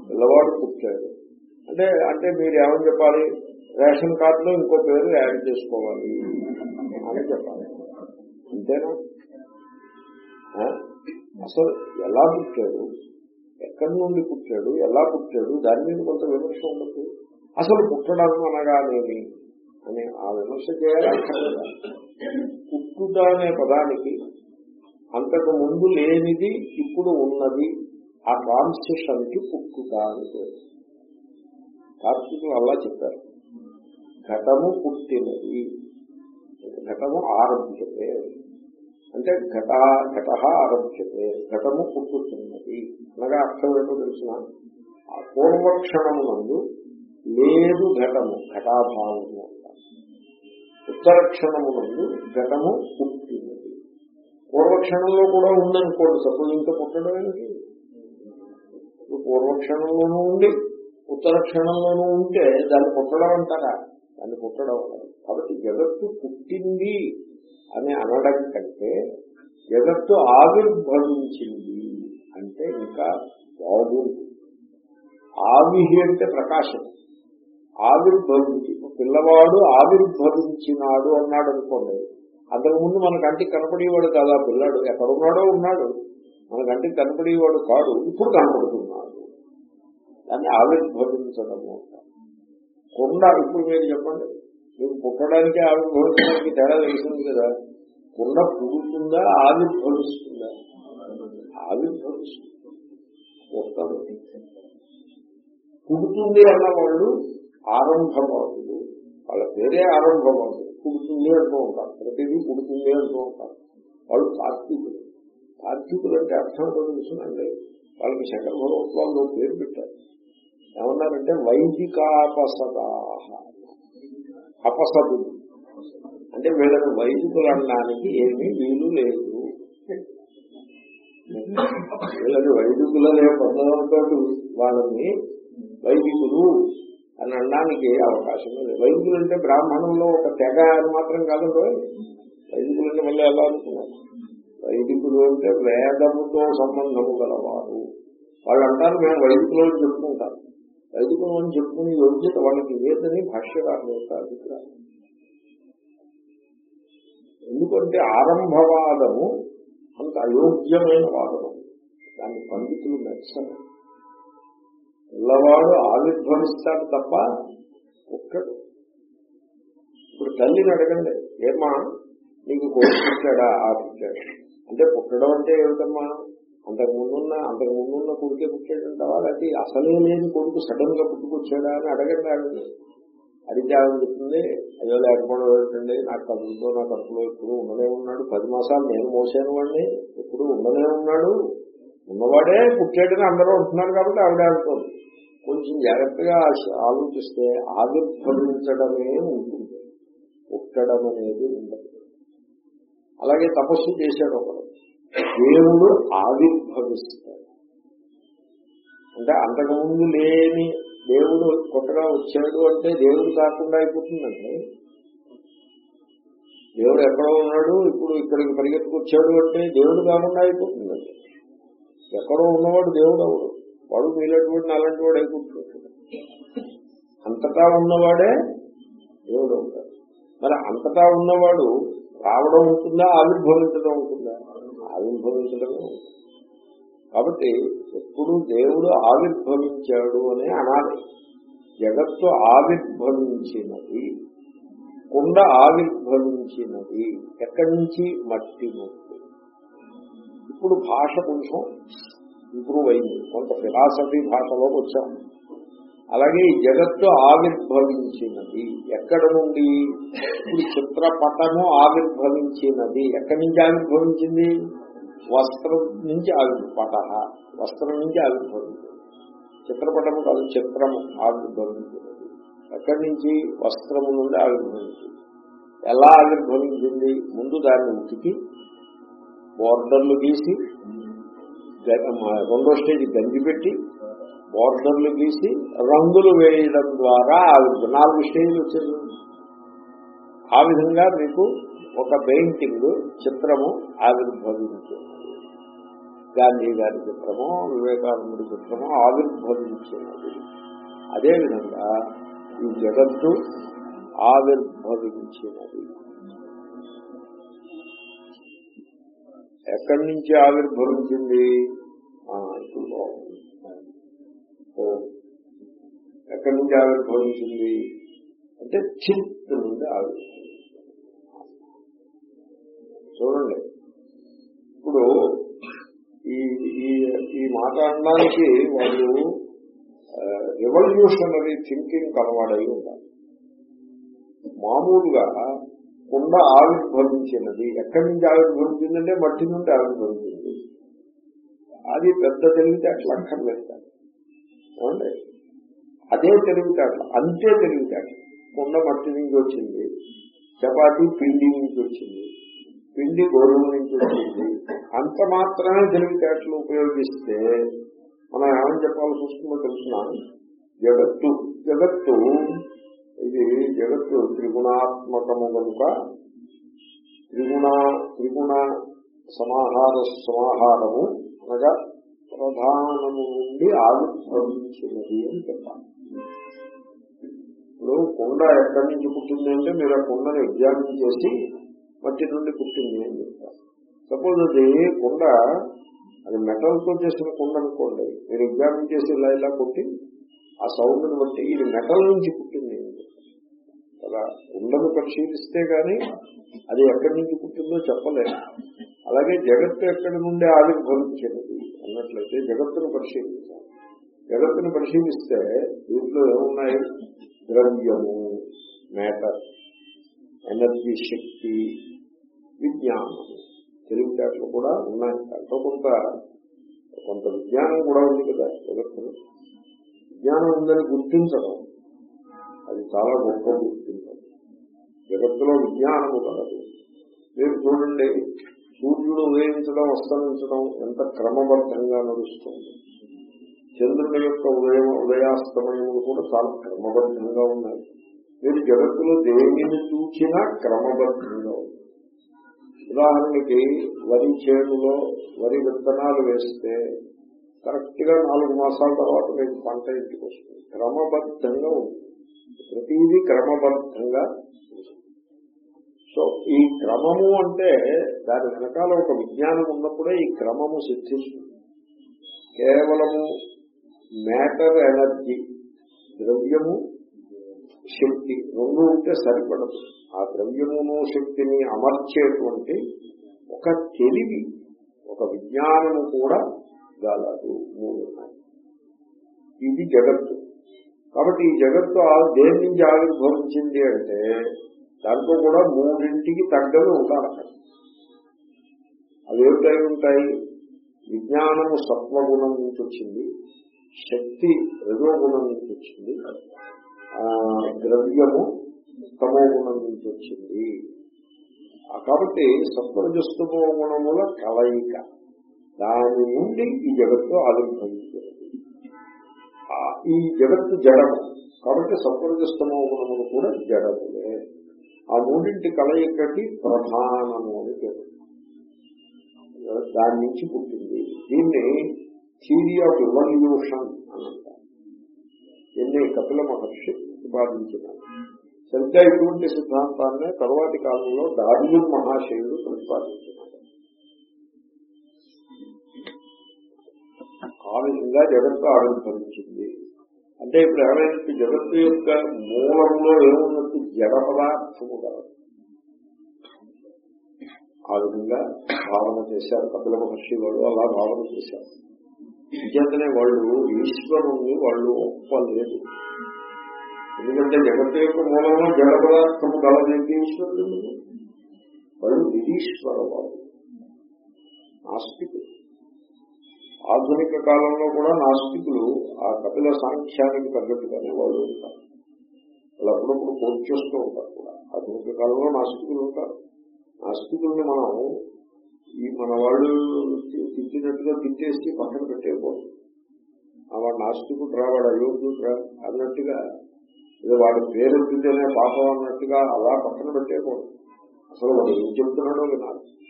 పిల్లవాడు పుట్టాడు. అంటే అంటే మీరు ఏమని చెప్పాలి? రేషన్ కార్డులో ఇంకో పేరు యాడ్ చేసుకోవాలి అని చెప్పాలి. అంతేనా? అసలు ఎలా పుట్టాడు? ఎక్కడి నుండి పుట్టాడు? ఎలా పుట్టాడు? దాని మీద కొంత విమర్శ ఉండదు. అసలు పుట్టడం అనగానేమి? అని ఆ విమర్శ చేయాలి. పుట్టుట అనే పదానికి అంతకు ముందు లేనిది ఇప్పుడు ఉన్నది ఆ ట్రాన్సిషన్కి పుట్టుట అని కార్తీకులు అలా చెప్పారు. ఘటము పుట్టినది ఘటము ఆరంభ్యతే. అంటే ఘట ఘట ఆరంభ్యతే. ఘటము పుట్టుతున్నది అనగా అర్థం ఏంటో తెలిసిన? ఆ పూర్వక్షణమునందు లేదు ఘటము ఘటాభావము ఉత్తరక్షణము నుండి ఘటము పుట్టినది. పూర్వక్షణంలో కూడా ఉందనుకోండి సపోజ్ ఇంకా పుట్టడం ఏంటి? పూర్వక్షణంలోనూ ఉండి ఉత్తరక్షణంలోనూ ఉంటే దాన్ని పుట్టడం అంటారా? దాన్ని పుట్టడం కాబట్టి జగత్తు పుట్టింది అని అనడం కంటే జగత్తు ఆవిర్భవించింది అంటే ఇంకా బాగుంది. ఆవిహి అంటే ప్రకాశం. ఆవిర్భవించి పిల్లవాడు ఆవిర్భవించినాడు అన్నాడు అనుకోండి. అంతకుముందు మన కంటికి కనపడేవాడు కాదు ఆ పిల్లాడు. ఎక్కడున్నాడో ఉన్నాడు మన కంటికి కనపడేవాడు కాడు. ఇప్పుడు కనపడుతున్నాడు. దాన్ని ఆవిర్భవించడము కొండ ఇప్పుడు మీరు చెప్పండి. మీరు పుట్టడానికి ఆవిర్భవించడానికి తేడా తెలిసింది కదా. కొండ పుడుతుందా ఆవిర్భవిస్తుందా? ఆవిర్భవిస్తుంది. పుడుతుంది అన్న వాళ్ళు ఆరంభవాదులు వాళ్ళ పేరే ఆరంభవాదులు పుడుతుంది అంటూ ఉంటారు. ప్రతిదీ పుడుతుంది అంటూ ఉంటారు. వాళ్ళు తార్కికులు తార్కికులు అంటే అర్థం ఏంటో తెలుసునండి వాళ్ళకి శంకర భగవత్వాల్లో పేరు పెట్టారు. ఏమన్నారంటే వైదికాపసదా అపసదులు. అంటే వీళ్ళని వైదికులు అనడానికి ఏమీ వీలు లేదు. వీళ్ళని వైదికులనే పొందడంతో వాళ్ళని వైదికులు. అని అనడానికి అవకాశం లేదు. వైదికులు అంటే బ్రాహ్మణంలో ఒక తెగ అని మాత్రం కాదండి వైదికులు అంటే మళ్ళీ ఎలా అనుకున్నారు? వైదికులు అంటే వేదముతో సంబంధము గలవారు. వాళ్ళు అంటారు మేము వైదికులు అని చెప్పుకుంటారు వైదికులు అని చెప్పుకునే యోగ్యత వాళ్ళకి లేదని భాష్యకారుల యొక్క అభిప్రాయం. ఎందుకంటే ఆరంభవాదము అంత అయోగ్యమైన వాదము. దాన్ని పండితులు మెచ్చరు పిల్లవాడు ఆవిర్భవిస్తాడు తప్ప ఒక్కడు. ఇప్పుడు తల్లిని అడగండి ఏమా నీకు కొడుకు పుట్టాడా? ఆ పుట్టాడు. అంటే పుట్టడం అంటే ఏమిటమ్మా? అంతకు ముందున్న అంతకు ముందున్న కొడుకే పుట్టాడంటావా? లేకపోతే అసలే లేని కొడుకు సడన్గా పుట్టుకొచ్చాడా అని అడగండి ఆవిడ అడిగితే ఆవిడ చెప్తుంది అయ్యో లేకపోవడం ఏంటండి నాకు కడుపుతో నా కడుపులో ఎప్పుడు ఉండనే ఉన్నాడు. పది మాసాలు నేను మోసాను వాడిని ఎప్పుడు ఉండనే ఉన్నాడు. ఉన్నవాడే పుట్టాడని అందరూ ఉంటున్నారు కాబట్టి ఆవిడ అంటుంది కొంచెం జాగ్రత్తగా ఆలోచిస్తే ఆవిర్భవించడమే ఉంటుంది. పుట్టడం అనేది ఉండదు. అలాగే తపస్సు చేశాడు ఒకడు. దేవుడు ఆవిర్భవిస్తాడు. అంటే అంతకుముందు లేని దేవుడు కొత్తగా వచ్చాడు అంటే దేవుడు కాకుండా అయిపోతుందండి. దేవుడు ఎక్కడో ఉన్నాడు ఇప్పుడు ఇక్కడికి పరిగెత్తుకొచ్చాడు అంటే దేవుడు కాకుండా అయిపోతుందండి. ఎక్కడో ఉన్నవాడు దేవుడు అవడు. వాడు మీలాంటి అలాంటి వాడు అయిపోతున్నాడు అంతటా ఉన్నవాడే దేవుడు అవుతాడు. మరి అంతటా ఉన్నవాడు రావడం ఉంటుందా ఆవిర్భవించడం ఉంటుందా? ఆవిర్భవించడమే కాబట్టి ఎప్పుడు దేవుడు ఆవిర్భవించాడు అని అనాలి. జగత్తు ఆవిర్భవించినది కుండ ఆవిర్భవించినది. ఎక్కడి నుంచి? మట్టి నుంచి. ఇప్పుడు భాష కొంచెం ఇంప్రూవ్ అయింది. కొంత ఫిలాసఫీ భాషలోకి వచ్చాం. అలాగే జగత్తు ఆవిర్భవించినది. ఎక్కడ నుండి? ఇప్పుడు చిత్రపటము ఆవిర్భవించినది. ఎక్కడి నుంచి ఆవిర్భవించింది? వస్త్రం నుంచి ఆవిర్పట వస్త్రం నుంచి ఆవిర్భవించింది. చిత్రపటము కాదు చిత్రము ఆవిర్భవించినది. ఎక్కడి నుంచి? వస్త్రము నుండి ఆవిర్భవించింది. ఎలా ఆవిర్భవించింది? ముందు దాన్ని ఉతికి బోర్డర్లు గీసి రెండో స్టేజ్ గంజి పెట్టి బోర్డర్లు గీసి రంగులు వేయడం ద్వారా నాలుగు స్టేజ్లు వచ్చేది ఆ విధంగా మీకు ఒక పెయింటింగ్ చిత్రము ఆవిర్భవించింది గాంధీ గారి చిత్రము వివేకానందుడి చిత్రము ఆవిర్భవించినది అదేవిధంగా ఈ జగత్తు ఆవిర్భవించినది ఎక్కడి నుంచి ఆవిర్భవించింది? ఆ, ఇప్పుడు బాగుంది. ఎక్కడి నుంచి ఆవిర్భవించింది? అంటే చిత్ నుండి ఆవిర్భవించింది. చూడండి. ఇప్పుడు ఈ ఈ ఈ మాట అనడానికి వాళ్ళు రెవల్యూషనరీ థింకింగ్ కలవాడై ఉండాలి. మామూలుగా కుండ ఆవిర్భవించినది. ఎక్కడి నుంచి ఆవిర్భవించిందంటే మట్టి నుండి ఆవిర్భవించింది. అది పెద్ద తెలివితేటలు అక్కర్లేదు ఏమండి? అదే తెలివితేటలు అంతే తెలివితేటలు కుండ మట్టి నుంచి వచ్చింది చపాతి పిండి నుంచి వచ్చింది పిండి గోధుమ నుంచి వచ్చింది. అంత మాత్రమే తెలివితేటలు ఉపయోగిస్తే మనం ఏమని చెప్పాల్సి వస్తుందో తెలుసున్నాను జగత్తు జగత్తు ఇది జగత్తు త్రిగుణాత్మకము కనుక త్రిగుణ త్రిగుణ సమాహార సమాహారము అనగా ప్రధానము నుండి ఆవిర్భవించినది అని చెప్పాలి. ఇప్పుడు కొండ ఎక్కడి నుంచి పుట్టింది అంటే మీరు ఆ కొండను ఎగ్జామిన్ చేసి మట్టి నుండి పుట్టింది అని చెప్తారు సపోజ్ అది కొండ అది మెటల్తో చేసిన కొండ అనుకోండి. మీరు ఎగ్జామిన్ చేసి ఇలా ఇలా కొట్టి ఆ సౌండ్ని బట్టి ఇది మెటల్ నుంచి పుట్టింది. ఒక ఉండను పరిశీలిస్తే గాని అది ఎక్కడి నుంచి పుట్టిందో చెప్పలేదు అలాగే జగత్తు ఎక్కడి నుండి ఆవిర్భవించినది అన్నట్లయితే జగత్తును పరిశీలించాలి. జగత్తును పరిశీలిస్తే దీంట్లో ఏమున్నాయి? ద్రవ్యము మేటర్ ఎనర్జీ శక్తి విజ్ఞానము. తెలివితేటలు కూడా ఉన్నాయి. దాంట్లో కొంత కొంత విజ్ఞానం కూడా ఉంది కదా జగత్తును విజ్ఞానం ఉందని గుర్తించడం అది చాలా గొప్ప గుర్తింపు. జగత్తులో విజ్ఞానము కలదు మీరు చూడండి సూర్యుడు ఉదయించడం అస్తమించడం ఎంత క్రమబద్ధంగా నడుస్తుంది. చంద్రుని యొక్క ఉదయం ఉదయాస్తమయములు కూడా చాలా క్రమబద్ధంగా ఉన్నాయి. మీరు జగత్తులో దేనిని చూసినా క్రమబద్ధంగా ఉంది. ఉదాహరణకి వరి చేనులో వరి విత్తనాలు వేస్తే కరెక్ట్గా నాలుగు మాసాల తర్వాత మీకు పంట ఇంటికి వస్తుంది. క్రమబద్ధంగా ఉంది. ప్రతిదీ క్రమబద్ధంగా సో ఈ క్రమము అంటే దాని వెనకాల ఒక విజ్ఞానం ఉన్నప్పుడే ఈ క్రమము సిద్ధిస్తుంది. కేవలము మ్యాటర్ ఎనర్జీ ద్రవ్యము శక్తి రెండు ఉంటే సరిపడదు. ఆ ద్రవ్యమును శక్తిని అమర్చేటువంటి ఒక తెలివి ఒక విజ్ఞానము కూడా గలదు మూడు ఉన్నాయి ఇది జగత్తు. కాబట్టి ఈ జగత్తు ఆ- దేని నుంచి ఆవిర్భవించింది అంటే దాంట్లో కూడా మూడింటికి తగ్గవి ఉండాలి అవి అవేమిటై ఉంటాయి విజ్ఞానము సత్వగుణం నుంచి వచ్చింది శక్తి రజోగుణం నుంచి వచ్చింది ఆ, ద్రవ్యము తమో గుణం నుంచి వచ్చింది. కాబట్టి సత్వరజస్తమో గుణముల కలయిక. దాని నుండి ఈ జగత్తు ఆవిర్భవించింది. ఈ జగత్తు జడము. కాబట్టి సత్వరజస్తమో గుణములు కూడా జడములే. ఆ మూడింటి కలయికటి ప్రధానము అని పేరు. దాని నుంచి పుట్టింది. దీన్ని థీరీ ఆఫ్ ఇవల్యూషన్ అని అంటారు. ఎన్ని కపిల మహర్షి ప్రతిపాదించినారు సరిగ్గా ఇటువంటి సిద్ధాంతాన్ని తరువాతి కాలంలో డార్విన్ మహాశయుడు ప్రతిపాదించినారు. ఆ విధంగా జగత్తు ఆవిర్భవించింది. అంటే ఇప్పుడు ఏమైనా జగత్తు యొక్క మూలంలో ఏమున్నట్టు జడ పదార్థము కాదు. ఆ విధంగా భావన చేశారు కపిల మహర్షి వాళ్ళు అలా భావన చేశారు. నిజంగానే వాళ్ళు ఈశ్వరుణ్ణి వాళ్ళు ఒప్పలేదు. ఎందుకంటే జగత్తు యొక్క మూలంలో జడ పదార్థము కలదేంటి ఈశ్వరుడు? వాళ్ళు నిరీశ్వర వాళ్ళు నాస్తికులు. ఆధునిక కాలంలో కూడా నాస్తికులు ఆ కపిల సాంఖ్యానికి తగ్గట్టుగానే వాళ్ళు ఉంటారు. వాళ్ళు అప్పుడప్పుడు కోర్టు చేస్తూ ఉంటారు కూడా. ఆధునిక కాలంలో నాస్తికులు ఉంటారు. నాస్తికుల్ని మనం ఈ మన వాళ్ళు తి- తిట్టినట్టుగా తిట్టేసి పక్కన పెట్టేయకూడదు. ఆ వాడు నాస్తికుడు రా వాడు అయోగ్యుడు రా అన్నట్టుగా ఇది వాడి పేరెత్తితేనే పాపం అన్నట్టుగా అలా పక్కన పెట్టేయకూడదు. అసలు వాడు ఏం చెప్తున్నాడో వినాలి.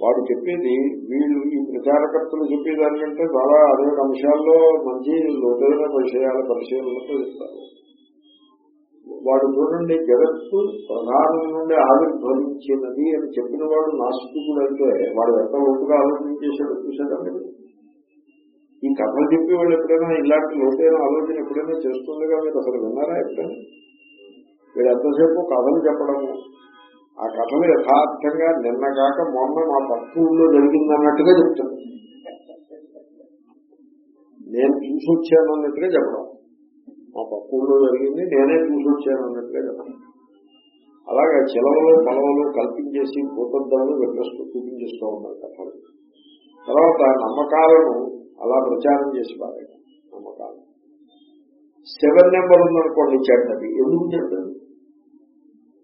వాడు చెప్పేది వీళ్ళు ఈ ప్రచారకర్తలు చెప్పేదానికంటే చాలా అనేక అంశాల్లో మంచి లోతైన విషయాల పరిశీలనతో ఇస్తారు వాడు చూడండి జగత్తు ప్రధానం నుండి ఆవిర్భవించినది అని చెప్పిన వాడు నాస్తికుడు అయితే వాడు ఎంత లోతుగా ఆలోచించేశాడో చూశాడండి ఈ కథలు చెప్పి వాళ్ళు ఎప్పుడైనా ఇలాంటి లోతైన ఆలోచన ఎప్పుడైనా చేస్తుండగా మీరు అసలు విన్నారా ఎప్పుడైనా? మీరు ఎంతసేపు కథలు చెప్పడము ఆ కథను యథార్థంగా నిన్న కాక మొన్న మా తత్వంలో జరిగింది జరిగిందన్నట్టుగా చెప్తాను. నేను చూసి వచ్చాను అన్నట్టుగా చెప్పడం. మా పక్క జరిగింది నేనే చూసి వచ్చాను అన్నట్టుగా చెప్పడం. అలాగే చిలవలు పొలవలు కల్పించేసి భూతద్దాలు వెళ్ళస్తూ చూపించేస్తూ ఉన్నారు కథలు. తర్వాత నమ్మకాలను అలా ప్రచారం చేసి పారాడు నమ్మకాలు. సెవెన్ నెంబర్ ఉందనుకోండి చెడ్డది. ఎందుకు చెడ్డది?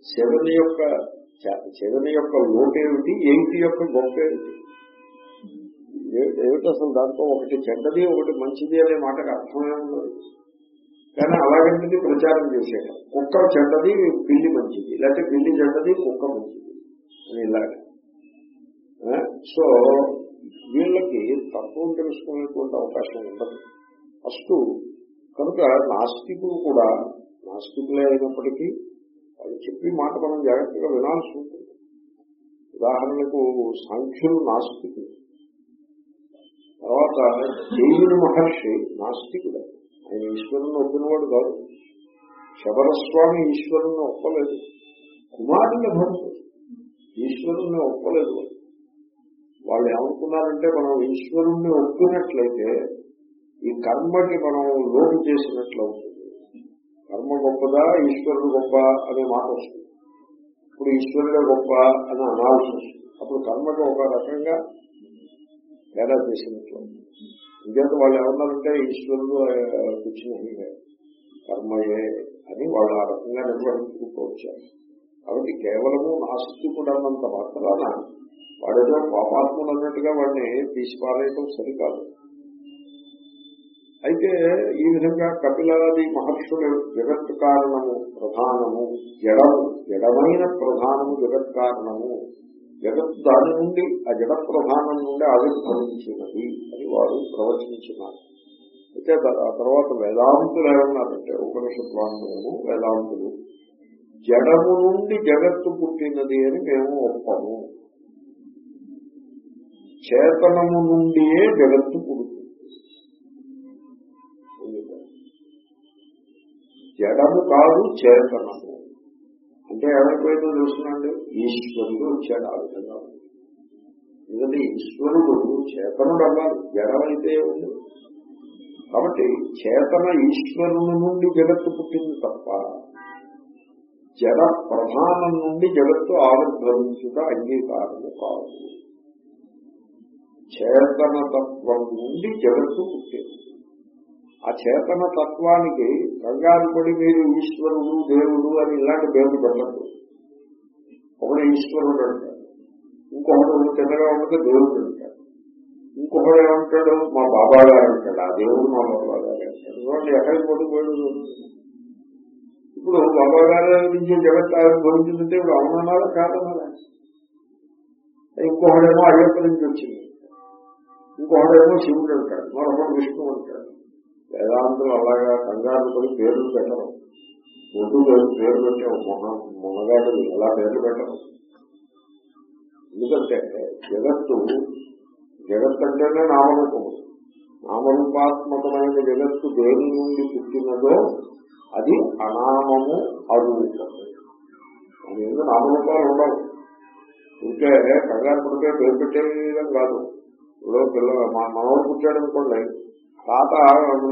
సెవెన్ యొక్క సెవెన్ యొక్క లోటు ఏమిటి ఎయిట్ యొక్క గొప్ప ఏమిటి ఏమిటి అసలు దాంతో ఒకటి చెడ్డది ఒకటి మంచిది అనే మాటకు అర్థమే ఉండదు కానీ అలాగంటిది ప్రచారం చేసేయడం కుక్క చెడ్డది పిల్లి మంచిది. లేకపోతే పిల్లి చెడ్డది కుక్క మంచిది. అని ఇలాగే. సో వీళ్ళకి తత్వం తెలుసుకునేటువంటి అవకాశం ఉండదు. ఫస్ట్ కనుక నాస్తికులు కూడా నాస్తికులే అయినప్పటికీ వాళ్ళు చెప్పి మాట మనం జాగ్రత్తగా వినాల్సి ఉంటుంది. ఉదాహరణకు సాంఖ్యులు నాస్తికులు. తర్వాత దేవుని మహర్షి నాస్తికుడు. ఆయన ఈశ్వరుని ఒప్పినవాడు కాదు. శబరస్వామి ఈశ్వరుని ఒప్పలేదు. కుమారుని భక్తుడు. ఈశ్వరుణ్ణి ఒప్పలేదు వాళ్ళు. వాళ్ళు ఏమనుకున్నారంటే మనం ఈశ్వరుణ్ణి ఒప్పినట్లయితే ఈ కర్మకి మనం లోటు చేసినట్లు బ్రహ్మ గొప్పదా ఈశ్వరుడు గొప్ప అనే మాట వస్తుంది. ఇప్పుడు ఈశ్వరుడే గొప్ప అని అనాల్సి వస్తుంది. అప్పుడు కర్మకి ఒక రకంగా తేడా చేసినట్లు. అవుతుంది. వాళ్ళు ఏమన్నారంటే ఈశ్వరుడు కూర్చుని కర్మయే అని వాళ్ళు ఆ రకంగా నిర్వహించుకుంటూ వచ్చారు కాబట్టి కేవలము నాస్తికుడు అన్నంత మాత్రాన వాడేదో పాపాత్ములు అన్నట్టుగా వాడిని తీసి పారేయటం సరికాదు. అయితే ఈ విధంగా కపిలాది మహర్షులు జగత్ కారణము ప్రధానము జడము జడమైన ప్రధానము జగత్ కారణము. జగత్ దాని నుండి ఆ జడ ప్రధానం నుండి ఆవిర్భవించినది అని వారు ప్రవచించినారు. అయితే ఆ తర్వాత వేదాంతులు ఏమన్నారంటే ఉపనిషత్ వేదాంతులు జడము నుండి జగత్తు పుట్టినది అని మేము ఒప్పము. చేతనము నుండియే జగత్తు జడము కాదు చేతనము. అంటే ఏమైపోయిందో చూస్తున్నాండి ఈశ్వరుడు వచ్చాడు ఆ విధంగా. ఎందుకంటే ఈశ్వరుడు చేతనుడు అన్నారు జడమైతే ఉంది. కాబట్టి చేతన ఈశ్వరుని నుండి జగత్తు పుట్టింది తప్ప జడ ప్రధానం నుండి జగత్తు ఆవిర్భవించుట అంగీకారము కాదు. చేతన తత్వం నుండి జగత్తు పుట్టింది. ఆ చేతన తత్వానికి కంగారు పడి మీరు ఈశ్వరుడు దేవుడు అని ఇలాంటి పేర్లు పెట్టద్దు. ఒకడు ఈశ్వరుడు అంటాడు ఇంకొకడు చిన్నగా ఉంటే దేవుడు అంటాడు. ఇంకొకడు ఏమంటాడు? మా బాబా గారు అంటాడు ఆ దేవుడు మా బాబా గారు అంటాడు. చూడండి ఎక్కడికి పట్టుకోడు ఇప్పుడు బాబా గారి నుంచి జగత్ ఆవిర్భవించిందంటే ఇప్పుడు అవునన్నారా కాదన్నారా ఇంకొకడేమో అయ్యప్ప నుంచి వచ్చింది. ఇంకొకడేమో శివుడు అంటాడు మరొకడు విష్ణువు అంటాడు. వేదాంతులు అలాగా కంగారు పడి పేర్లు పెట్టరు. ఒడ్డు పేరు పేరు పెట్టే మొహ మొనగాడు అలా పేర్లు పెట్టరు. ఎందుకంటే జగత్తు జగత్ అంటేనే నామరూపము. నామరూపాత్మకమైన జగత్తు దేని నుండి పుట్టినదో అది అనామము అరూపము అది ఎందుకు నామరూపాలు ఉండవు. ఉంటే కంగారు పడితే పేరు పెట్టేయడం కాదు. ఇప్పుడు పిల్లలు మా మనవడు పుట్టాడు అనుకోండి తాత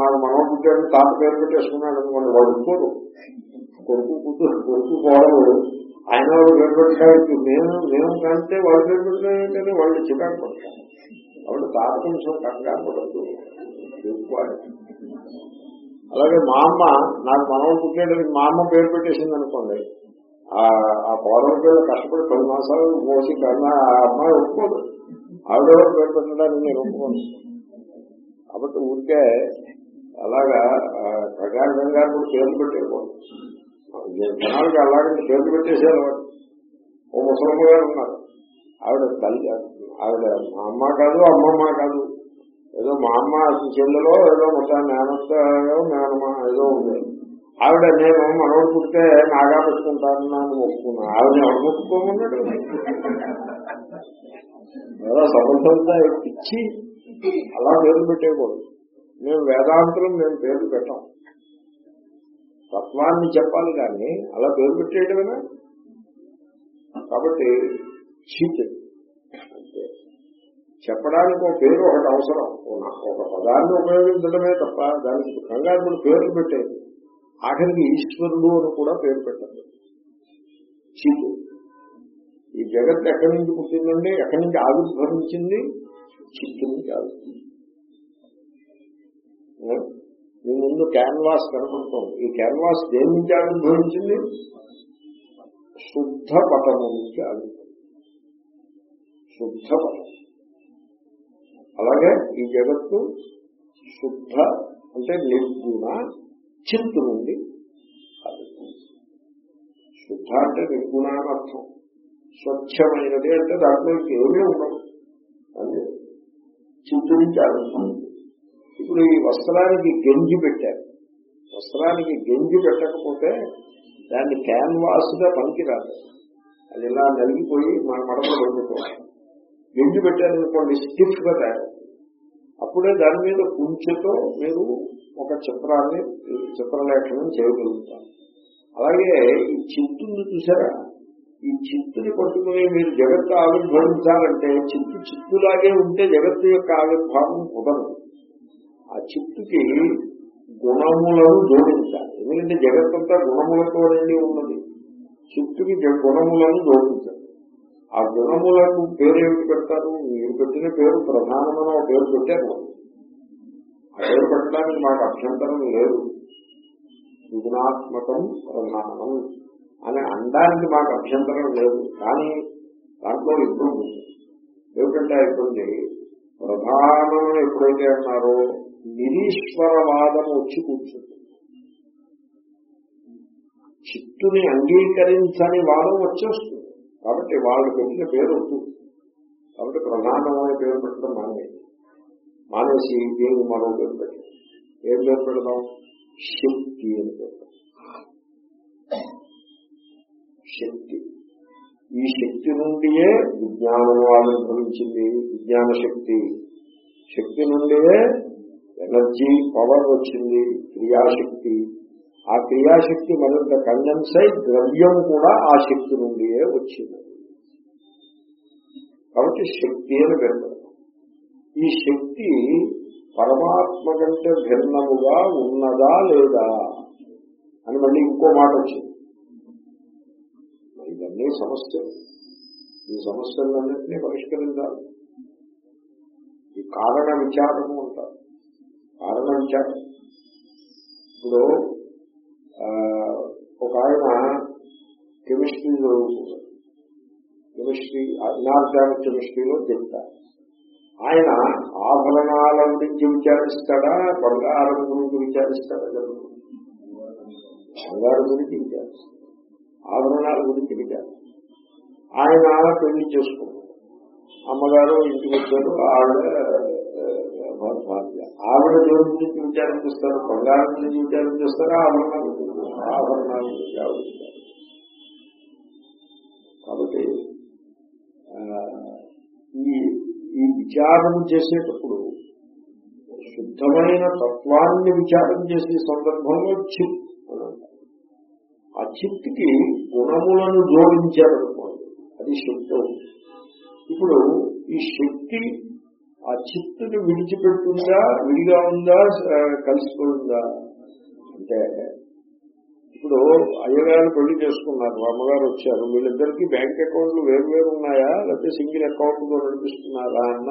నాకు మనవడు పుట్టాడు తాత పేరు పెట్టేసుకున్నాడు అనుకోండి వాడు ఒప్పుకోడు కొడుకు కూతురు కొడుకు కోడలు ఆయన వాళ్ళు పేరు పెట్టాడు నేను నేను కంటే వాళ్ళు పేరు పెట్టిన వాళ్ళు చికాకు పడతారు వాళ్ళు తాత కొంచెం కంగారు పడద్దు. అలాగే మా అమ్మ నాకు మనవడు పుట్టాడని మా అమ్మ పేరు పెట్టేసింది అనుకోండి ఆ కోడల పేరు కష్టపడి పది మాసాలు పోసి కన్నా ఆ అమ్మాయి ఒప్పుకోదు. ఆవిడ పేరు పెట్టడానికి నేను ఒప్పుకోను. కాబట్టి ఊరికే అలాగా కంగారు కంగారు కూడా పేర్లు పెట్టేయకూడదు జనాలకి అలాగంటే పేర్లు పెట్టేసేవాడు ఓ ముసలమ్మ గారు ఉన్నారు. ఆవిడ తల్లి ఆవిడ మా అమ్మ కాదు అమ్మమ్మ కాదు. ఏదో మా అమ్మ చెల్లెలో ఏదో మొత్తం మేనత్త మేనమ్మ ఏదో ఉంది. ఆవిడ నేను మనోడు పుట్టితే నాగా పెట్టుకుంటాను నన్ను ఒప్పుకున్నా. ఆవిడ ఎవరు ఒప్పుకోమన్నాడు? ఏదో సంబంధంగా ఇచ్చి అలా పేర్లు పెట్టేయకూడదు. మేము వేదాంతులం మేము పేర్లు పెట్టాం. తత్వాన్ని చెప్పాలి కానీ అలా పేరు పెట్టేయడమేనా కాబట్టి చీట్ అంటే చెప్పడానికి ఒక పేరు ఒకటి అవసరం. ఒక- పదాన్ని ఉపయోగించడమే తప్ప దానికి కంగారు పేర్లు పెట్టేది ఆఖరికి ఈశ్వరుడు అని కూడా పేరు పెట్టండి చీటు ఈ జగత్ ఎక్కడి నుంచి పుట్టిందండి? ఎక్కడి నుంచి ఆవిర్భవించింది? చిత్తుని కాదు. మీ ముందు క్యాన్వాస్ కనపడుతోంది. ఈ క్యాన్వాస్ దేని నుంచి ఆవిర్భవించింది శుద్ధ పటము నుంచి ఆవిర్భవించింది శుద్ధ పటం. అలాగే ఈ జగత్తు శుద్ధ అంటే నిర్గుణ చిత్తు నుండి శుద్ధ అంటే నిర్గుణ అని అర్థం. స్వచ్ఛమైనది అంటే దాంట్లో ఏమీ ఉండదు. చిత్తు నుంచి ఆరంభమైంది ఇప్పుడు ఈ వస్త్రానికి గెంజి పెట్టారు. వస్త్రానికి గెంజి పెట్టకపోతే దాన్ని క్యాన్వాస్గా పనికిరాదు. అది ఇలా నలిగిపోయి మన మడమలు పడిపోవాలి గెంజి పెట్టారనుకోండి స్టిఫ్గా తయారు. అప్పుడే దాని మీద కుంచెతో మీరు ఒక చిత్రాన్ని చిత్రలేఖనం చేయగలుగుతారు. అలాగే ఈ చిత్తుని చూసారా? ఈ చిత్తుని పట్టుకుని మీరు జగత్తు ఆవిర్భవించాలంటే చిత్తు చిత్తులాగే ఉంటే జగత్తు యొక్క ఆవిర్భావం కుదరదు. ఆ చిత్తుకి గుణములను జోడించాలి. ఎందుకంటే జగత్తంతా గుణములతో నిండి ఉన్నది. చిత్తుకి గుణములను జోడించాలి. ఆ గుణములకు పేరు ఏమిటి పెడతారు? మీరు పెట్టిన పేరు ప్రధానమైన ఒక పేరు పెట్టారు ఆ పేరు పెట్టడానికి మాకు అభ్యంతరం లేదు. సృజనాత్మకం ప్రధానం అని అనడానికి మాకు అభ్యంతరం లేదు. కానీ దాంట్లో ఇబ్బంది ఉంది ఏమిటంటే ఆ ఇబ్బంది ప్రధానం ఎప్పుడైతే అన్నారో నిరీశ్వరవాదం వచ్చి కూర్చుంది. చిత్తుని అంగీకరించని వాదం వచ్చేస్తుంది. కాబట్టి వాళ్ళు పెట్టిన పేరు వస్తుంది కాబట్టి ప్రధానం అనే పేరు పెట్టడం మానేది మానేసి దేవుడు మరో పేరు పెట్టాం ఏం పేరు పెడదాం? శక్తి అని పెడతాం శక్తి. ఈ శక్తి నుండియే విజ్ఞానం ఆవిర్భవించింది విజ్ఞాన శక్తి. శక్తి నుండియే ఎనర్జీ పవర్ వచ్చింది. క్రియాశక్తి. ఆ క్రియాశక్తి మరింత కండెన్స్ అయి ద్రవ్యం కూడా ఆ శక్తి నుండియే వచ్చింది. కాబట్టి శక్తి అని ఈ శక్తి పరమాత్మ కంటే భిన్నముగా ఉన్నదా లేదా అని మళ్ళీ ఇంకో మాట వచ్చింది. ఇవన్నీ సమస్యలు ఈ సమస్యలన్నింటినీ పరిష్కరించాలి. ఈ కారణ విచారము అంటారు. కారణ విచారం. ఇప్పుడు ఆ, ఒక ఆయన కెమిస్ట్రీ చదువుకున్నాడు కెమిస్ట్రీ ఇనార్గానిక్ కెమిస్ట్రీలో చెప్తారు. ఆయన ఆభరణాల గురించి విచారిస్తాడా? బంగారం గురించి విచారిస్తాడా? జరుగుతుంది బంగారం గురించి విచారిస్తాడు. ఆభరణాల గురించి విచారిస్తాడు ఆయన పెళ్ళి చేసుకున్నారు. అమ్మగారు ఇంటికి వచ్చారు ఆవిడ ఆ, భార్య ఆవిడ దేవుడి గురించి విచారం చేస్తారు బంగారం గురించి విచారం చేస్తారా ఆభరణాల గురించి ఆభరణాల గురించి ఆవిడ కాబట్టి ఈ ఈ విచారం చేసేటప్పుడు శుద్ధమైన తత్వాన్ని విచారం చేసే సందర్భంలో చిత్ ఆ గుణములను జోడించారనుకోండి అది శక్తి ఇప్పుడు ఈ శక్తి ఆ చిత్తుని విడిచిపెట్టుందా విడిగా ఉందా కలిసిపోయిందా? అంటే ఇప్పుడు అయ్యగారు పెళ్ళి చేసుకున్నారు అమ్మగారు వచ్చారు వీళ్ళిద్దరికీ బ్యాంక్ అకౌంట్లు వేరు వేరు ఉన్నాయా లేకపోతే సింగిల్ అకౌంట్తో నడిపిస్తున్నారా అన్న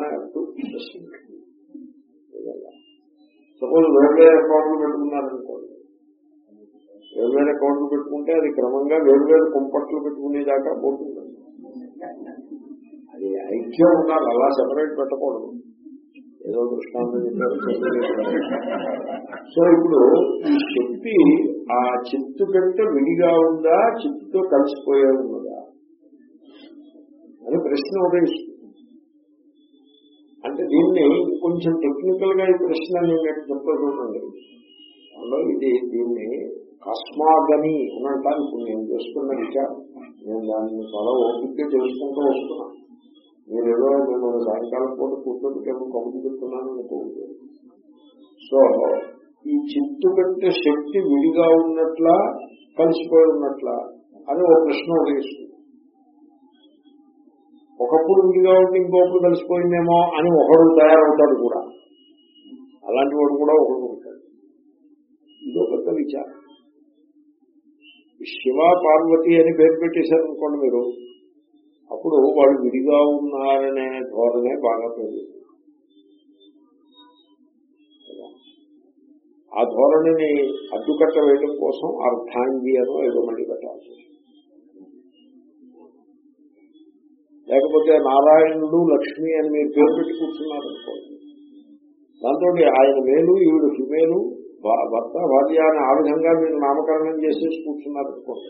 సపోజ్ వేరే అకౌంట్లు పెట్టుకున్నారనుకోండి వేరువేరు అకౌంట్లు పెట్టుకుంటే అది క్రమంగా వేరువేరు కుంపట్లు పెట్టుకునేదాకా పోతుంది. అది ఐక్యం ఉండాలి అలా సెపరేట్ పెట్టకూడదు. ఏదో దృష్టాంతం సో ఇప్పుడు ఈ శక్తి ఆ చిత్తు కంటే విడిగా ఉందా చిత్తుతో కలిసిపోయే ఉన్నదా? అని ప్రశ్న ఉదయిస్తుంది అంటే దీన్ని కొంచెం టెక్నికల్గా ఈ ప్రశ్న నేను చెప్తా చూడండి అందులో ఇది దీన్ని కస్మాగని అని అంటాను ఇప్పుడు నేను చేసుకున్న విచారం. నేను దాన్ని చాలా ఓపికగా చేసుకుంటూ వస్తున్నాను మీరేదో మిమ్మల్ని సాయంకాలం పూట కూర్చోబెట్టి కబుర్లు చెప్తున్నాను సో ఈ చిత్తు కంటే శక్తి విడిగా ఉన్నట్లా కలిసిపోయి ఉన్నట్లా అని ఒక ప్రశ్న ఉదయిస్తుంది. ఒకప్పుడు విడిగా ఉండి ఇంకొకప్పుడు కలిసిపోయిందేమో అని ఒకడు తయారవుతాడు కూడా. అలాంటి వాడు కూడా ఒకడు శివ పార్వతి అని పేరు పెట్టేశారు అనుకోండి మీరు అప్పుడు వాళ్ళు విడిగా ఉన్నారనే ధోరణే బాగా పెరుగుతుంది. ఆ ధోరణిని అడ్డుకట్ట వేయడం కోసం అర్థాంగి అనో ఏదో మళ్ళీ పెట్టాల్సి లేకపోతే నారాయణుడు లక్ష్మి అని మీరు పేరు పెట్టి కూర్చున్నారు అనుకోండి దాంతో ఆయన మేలు ఈవిడ ఫిమేలు భర్త భార్య అని ఆ విధంగా మీరు నామకరణం చేసేసి కూర్చున్నారు అనుకోండి.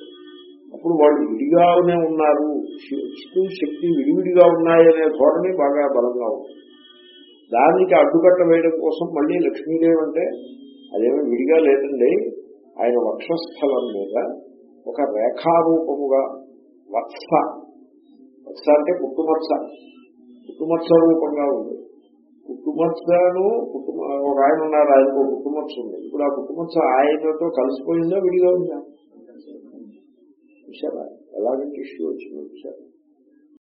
అప్పుడు వాళ్ళు విడిగానే ఉన్నారు. చిత్తు శక్తి విడివిడిగా ఉన్నాయనే ధోరణి బాగా బలంగా ఉంది. దానికి అడ్డుకట్ట వేయడం కోసం మళ్ళీ లక్ష్మీదేవి అంటే అదేమీ విడిగా లేదండి. ఆయన వక్షస్థలం మీద ఒక రేఖారూపముగా వత్స. వత్స అంటే పుట్టుమత్స పుట్టుమత్స రూపంగా ఉంది. పుట్టుమత్సను పుట్టు ఒక ఆయన ఉన్నారు ఆయనకు ఒక పుట్టుమత్స ఉంది. ఇప్పుడు ఆ పుట్టుమత్స ఆయనతో కలిసిపోయిందా విడిగా ఉందా? చూసారా ఎలాగంటే ఇష్యూ వచ్చిందో చూసారా